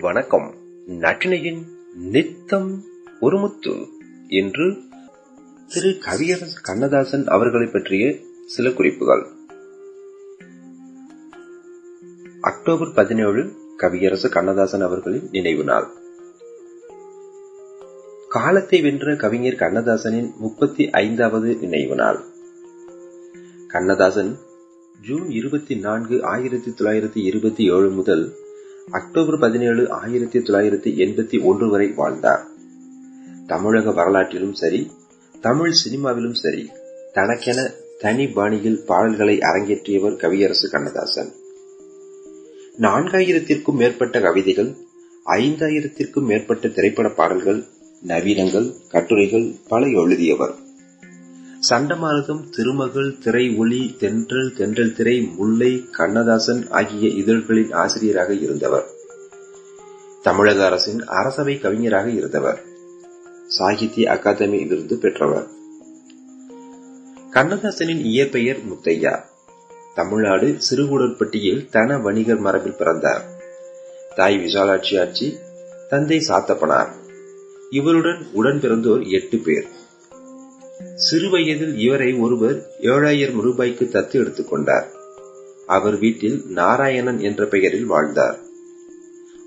வணக்கம். நட்டினையின் நித்தம் ஒருமுத்து என்று திரு கவியரசு கண்ணதாசன் அவர்களை பற்றிய சில குறிப்புகள். அக்டோபர் பதினேழு கவியரசு கண்ணதாசன் அவர்களின் நினைவு நாள். காலத்தை வென்ற கவிஞர் கண்ணதாசனின் முப்பத்தி ஐந்தாவது நினைவு நாள். கண்ணதாசன் ஜூன் இருபத்தி நான்கு ஆயிரத்தி தொள்ளாயிரத்தி இருபத்தி ஏழு முதல் அக்டோபர் பதினேழு ஆயிரத்தி தொள்ளாயிரத்தி எண்பத்தி ஒன்று வரை வாழ்ந்தார். தமிழக வரலாற்றிலும் சரி தமிழ் சினிமாவிலும் சரி தனக்கென தனி பாணியில் பாடல்களை அரங்கேற்றியவர் கவியரசு கண்ணதாசன். நான்காயிரத்திற்கும் மேற்பட்ட கவிதைகள் ஐந்தாயிரத்திற்கும் மேற்பட்ட திரைப்பட பாடல்கள் நவீனங்கள் கட்டுரைகள் பல எழுதியவர். சண்டமாரதம் திருமகள் திரை ஒளி தென்றல் தென்றல் திரை முல்லை கண்ணதாசன் ஆகிய இதழ்களின் ஆசிரியராக இருந்தவர். தமிழக அரசின் அரசவை கவிஞராக இருந்தவர். சாகித்ய அகாதமியிலிருந்து பெற்றவர். கண்ணதாசனின் இயற்பெயர் முத்தையா. தமிழ்நாடு சிறுகுடற்பட்டியில் தன வணிகர் மரபில் பிறந்தார். தாய் விசாலாட்சி ஆட்சி தந்தை சாத்தப்பனார். இவருடன் உடன் பிறந்தோர் எட்டு பேர். சிறுவயதில் இவரை ஒருவர் ஏழாயிரம் ரூபாய்க்கு தத்து எடுத்துக் கொண்டார். அவர் வீட்டில் நாராயணன் என்ற பெயரில் வாழ்ந்தார்.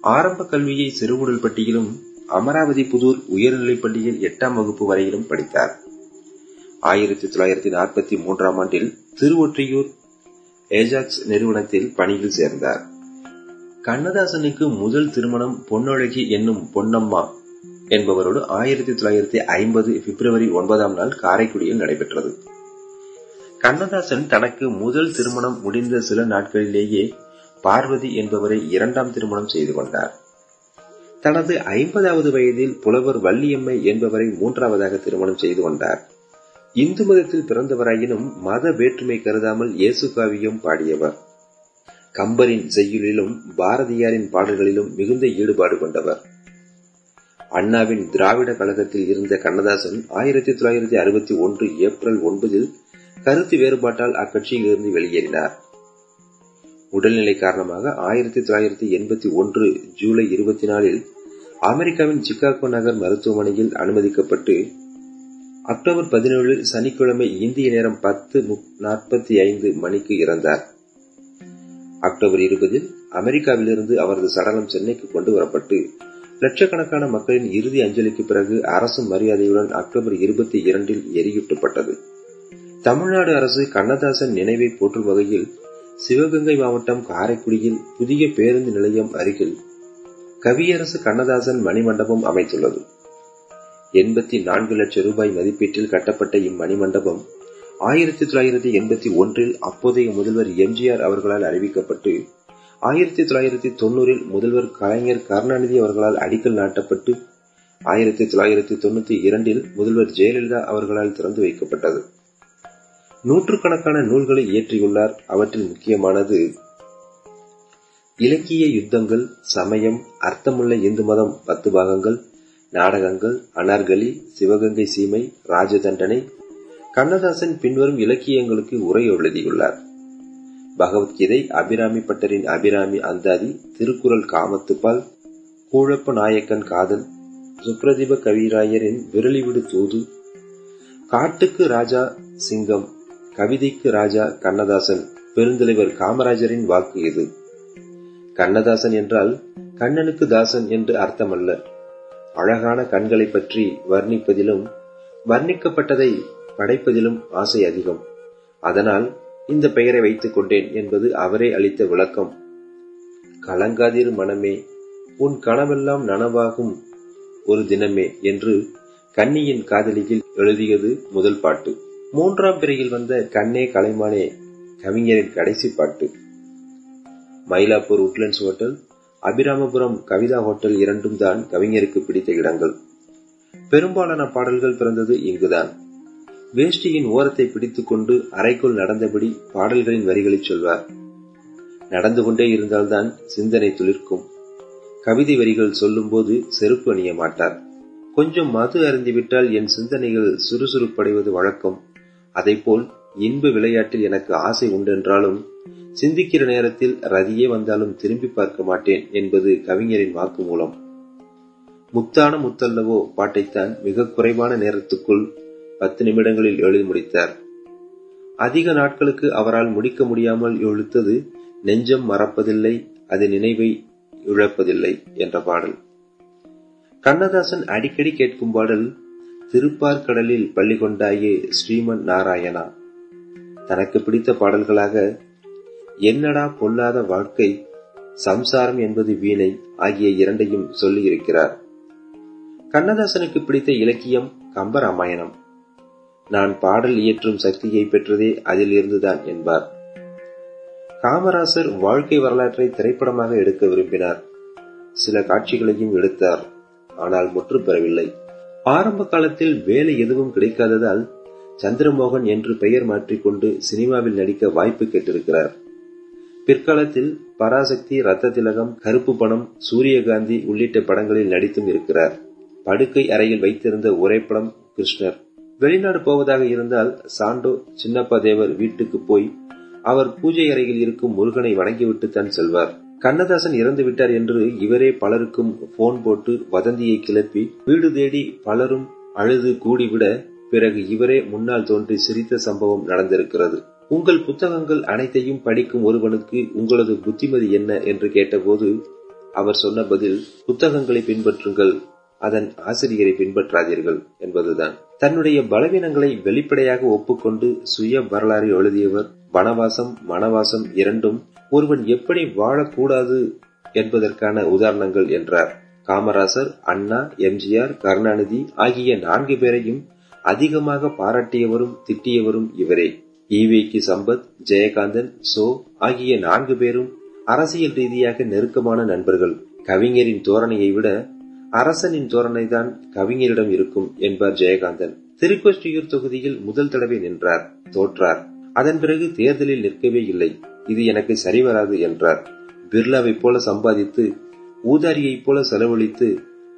ஆரம்ப கல்வியை சிறுவுடல்பட்டியிலும் அமராவதி புதூர் உயர்நிலைப் பள்ளியில் எட்டாம் வகுப்பு வரையிலும் படித்தார். ஆயிரத்தி தொள்ளாயிரத்தி நாற்பத்தி மூன்றாம் ஆண்டில் திருவொற்றியூர் ஏஜாக்ஸ் நிறுவனத்தில் பணியில் சேர்ந்தார். கண்ணதாசனுக்கு முதல் திருமணம் பொன்னழகி என்னும் பொன்னம்மா என்பவரோடு ஆயிரத்தி தொள்ளாயிரத்தி ஐம்பது பிப்ரவரி ஒன்பதாம் நாள் காரைக்குடியில் நடைபெற்றது. கண்ணதாசன் தனக்கு முதல் திருமணம் முடிந்த சில நாட்களிலேயே பார்வதி என்பவரை இரண்டாம் திருமணம் செய்து கொண்டார். தனது ஐம்பதாவது வயதில் புலவர் வள்ளியம்மை என்பவரை மூன்றாவதாக திருமணம் செய்து கொண்டார். இந்து மதத்தில் பிறந்தவராயினும் மத வேற்றுமை கருதாமல் இயேசு காவியம் பாடியவர். கம்பரின் செய்யுளிலும் பாரதியாரின் பாடல்களிலும் மிகுந்த ஈடுபாடு கொண்டவர். அண்ணாவின் திராவிட கழகத்தில் இருந்த கண்ணதாசன் ஆயிரத்தி தொள்ளாயிரத்தி அறுபத்தி ஒன்று ஏப்ரல் ஒன்பதில் கருத்து வேறுபாட்டால் அக்கட்சியிலிருந்து வெளியேறினார். உடல்நிலை காரணமாக ஆயிரத்தி தொள்ளாயிரத்தி எண்பத்தி ஒன்று ஜூலை இருபத்தி நாலில் அமெரிக்காவின் சிக்காகோ நகர் மருத்துவமனையில் அனுமதிக்கப்பட்டு அக்டோபர் பதினேழில் சனிக்கிழமை இந்திய நேரம் பத்து நாற்பத்தி ஐந்து மணிக்கு இறந்தார். அக்டோபர் இருபதில் அமெரிக்காவிலிருந்து அவரது சடலம் சென்னைக்கு கொண்டு வரப்பட்டு லட்சக்கணக்கான மக்களின் இறுதி அஞ்சலிக்கு பிறகு அரசு மரியாதையுடன் அக்டோபர் இருபத்தி இரண்டில் எரியூட்டப்பட்டது. தமிழ்நாடு அரசு கண்ணதாசன் நினைவை போற்றும் வகையில் சிவகங்கை மாவட்டம் காரைக்குடியில் புதிய பேருந்து நிலையம் அருகில் கவியரசு கண்ணதாசன் மணிமண்டபம் அமைத்துள்ளது. எண்பத்தி நான்கு லட்சம் ரூபாய் மதிப்பீட்டில் கட்டப்பட்ட இம்மணிமண்டபம் ஆயிரத்தி தொள்ளாயிரத்தி எண்பத்தி ஒன்றில் அப்போதைய முதல்வர் எம்ஜிஆர் அவர்களால் அறிவிக்கப்பட்டு ஆயிரத்தி தொள்ளாயிரத்தி தொண்ணூறில் முதல்வர் கலைஞர் கருணாநிதி அவர்களால் அடிக்கல் நாட்டப்பட்டு ஆயிரத்தி தொள்ளாயிரத்தி தொண்ணூத்தி இரண்டில் முதல்வர் ஜெயலலிதா அவர்களால் திறந்து வைக்கப்பட்டது. நூற்றுக்கணக்கான நூல்களை இயற்றியுள்ளார். அவற்றில் முக்கியமானது இலக்கிய யுத்தங்கள் சமயம் அர்த்தமுள்ள இந்து மதம் பத்து பாகங்கள் நாடகங்கள் அனார்கலி சிவகங்கை சீமை ராஜதண்டனை. கண்ணதாசன் பின்வரும் இலக்கியங்களுக்கு உரை எழுதியுள்ளார். பகவத்கீதை அபிராமி பட்டரின் அபிராமி அந்தாதி திருக்குறள் காமத்துப்பால் கூழப்ப நாயக்கன் காதல் சுப்ரதீப கவிராயரின் விரலிவிடு தூது காட்டுக்கு ராஜா சிங்கம் கவிதைக்கு ராஜா கண்ணதாசன் பெருந்தலைவர் காமராஜரின் வாக்கு இது. கண்ணதாசன் என்றால் கண்ணனுக்கு தாசன் என்று அர்த்தமல்ல. அழகான கண்களை பற்றி வர்ணிப்பதிலும் வர்ணிக்கப்பட்டதை படைப்பதிலும் ஆசை அதிகம். அதனால் இந்த பெயரை வைத்துக் கொண்டேன் என்பது அவரே அளித்த விளக்கம். கலங்காதிரு மனமே உன் கனவெல்லாம் நனவாகும் ஒரு தினமே என்று கன்னியின் காதலியில் எழுதியது முதல் பாட்டு. மூன்றாம் பிறையில் வந்த கண்ணே கலைமானே கவிஞரின் கடைசி பாட்டு. Mylapore Woodlands hotel Abhiramapuram Kavitha hotel இரண்டும் தான் கவிஞருக்கு பிடித்த இடங்கள். பெரும்பாலான பாடல்கள் பிறந்தது இங்குதான். வேஷ்டியின் ஓரத்தை பிடித்துக் கொண்டு அறைக்குள் நடந்தபடி பாடல்களின் வரிகளை சொல்வார். நடந்து கொண்டே இருந்தால்தான் சிந்தனை துளிர்க்கும். கவிதை வரிகள் சொல்லும்போது செருப்பு அணிய மாட்டார். கொஞ்சம் மது அருந்திவிட்டால் என் சிந்தனைகள் சுறுசுறுப்படைவது வழக்கம். அதைப்போல் இன்ப விளையாட்டில் எனக்கு ஆசை உண்டென்றாலும் சிந்திக்கிற நேரத்தில் ரதியே வந்தாலும் திரும்பி பார்க்க மாட்டேன் என்பது கவிஞரின் வாக்குமூலம். முத்தான முத்தல்லவோ பாட்டைத்தான் மிக குறைவான நேரத்துக்குள் பத்து நிமிடங்களில் எழுதி முடித்தார். அதிக நாட்களுக்கு அவரால் முடிக்க முடியாமல் எழுத்தது நெஞ்சம் மறப்பதில்லை அது நினைவை இழப்பதில்லை என்ற பாடல். கண்ணதாசன் அடிக்கடி கேட்கும் பாடல் திருப்பார்கடலில் பள்ளி கொண்டாயே ஸ்ரீமன் நாராயணா தனக்கு பிடித்த பாடல்களாக என்னடா பொல்லாத வாழ்க்கை சம்சாரம் என்பது வீணை ஆகிய இரண்டையும் சொல்லியிருக்கிறார். கண்ணதாசனுக்கு பிடித்த இலக்கியம் கம்பராமாயணம். நான் பாடல் இயற்றும் சக்தியை பெற்றதே அதில் இருந்துதான் என்பார். காமராசர் வாழ்க்கை வரலாற்றை திரைப்படமாக எடுக்க விரும்பினார். சில காட்சிகளையும் எடுத்தார். ஆனால் முற்று பெறவில்லை. ஆரம்ப காலத்தில் வேலை எதுவும் கிடைக்காததால் சந்திரமோகன் என்று பெயர் மாற்றிக்கொண்டு சினிமாவில் நடிக்க வாய்ப்பு கேட்டிருக்கிறார். பிற்காலத்தில் பராசக்தி ரத்த திலகம் கருப்பு பணம் சூரியகாந்தி உள்ளிட்ட படங்களில் நடித்தும் இருக்கிறார். படுக்கை அறையில் வைத்திருந்த ஒரே படம் கிருஷ்ணர். வெளிநாடு போவதாக இருந்தால் சாண்டோ சின்னப்பா தேவர் வீட்டுக்கு போய் அவர் பூஜை அறையில் இருக்கும் முருகனை வணங்கிவிட்டு தான் செல்வார். கண்ணதாசன் இறந்து விட்டார் என்று இவரே பலருக்கும் போன் போட்டு வதந்தியை கிளப்பி வீடு தேடி பலரும் அழுது கூடிவிட பிறகு இவரே முன்னால் தோன்றி சிரித்த சம்பவம் நடந்திருக்கிறது. உங்கள் புத்தகங்கள் அனைத்தையும் படிக்கும் ஒருவனுக்கு உங்களது புத்திமதி என்ன என்று கேட்டபோது அவர் சொன்ன பதில் புத்தகங்களை பின்பற்றுங்கள். அதன் ஆசிரியரை பின்பற்றாதீர்கள் என்பதுதான். தன்னுடைய பலவீனங்களை வெளிப்படையாக ஒப்புக்கொண்டு சுய வரலாறு எழுதியவர் வனவாசம் மனவாசம் இரண்டும் ஒருவன் எப்படி வாழக்கூடாது என்பதற்கான உதாரணங்கள் என்றார். காமராசர் அண்ணா எம்ஜிஆர் கருணாநிதி ஆகிய நான்கு பேரையும் அதிகமாக பாராட்டியவரும் திட்டியவரும் இவரே. ஈவேக்கு சம்பத் ஜெயகாந்தன் சோ ஆகிய நான்கு பேரும் அரசியல் ரீதியாக நெருக்கமான நண்பர்கள். கவிஞரின் தோரணையை விட அரசனின் தோரணைதான் கவிஞரிடம் இருக்கும் என்பார் ஜெயகாந்தன். திருக்கோஷ்டியூர் தொகுதியில் முதல் தடவை நின்றார் தோற்றார். அதன் பிறகு தேர்தலில் நிற்கவே இல்லை இது எனக்கு சரிவராது என்றார். பிர்லாவைப் போல சம்பாதித்து ஊதாரியைப் போல செலவழித்து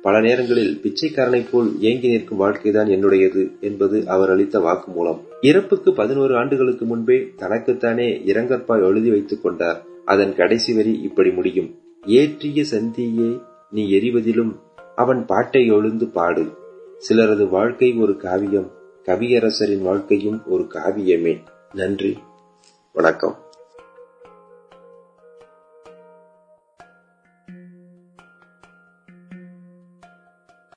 பல நேரங்களில் பிச்சைக்காரனைப் போல் ஏங்கி நிற்கும் வாழ்க்கைதான் என்னுடையது என்பது அவர் அளித்த வாக்கு மூலம் இறப்புக்கு பதினோரு ஆண்டுகளுக்கு முன்பே தனக்குத்தானே இரங்கற்பாய் எழுதி வைத்துக் கொண்டார். அதன் கடைசி வரி இப்படி முடியும். ஏற்றிய சந்தியே நீ எரிவதிலும் அவன் பாட்டை எழுந்து பாடு. சிலரது வாழ்க்கை ஒரு காவியம் கவியரசரின் வாழ்க்கையும் ஒரு காவியமே. நன்றி. வணக்கம்.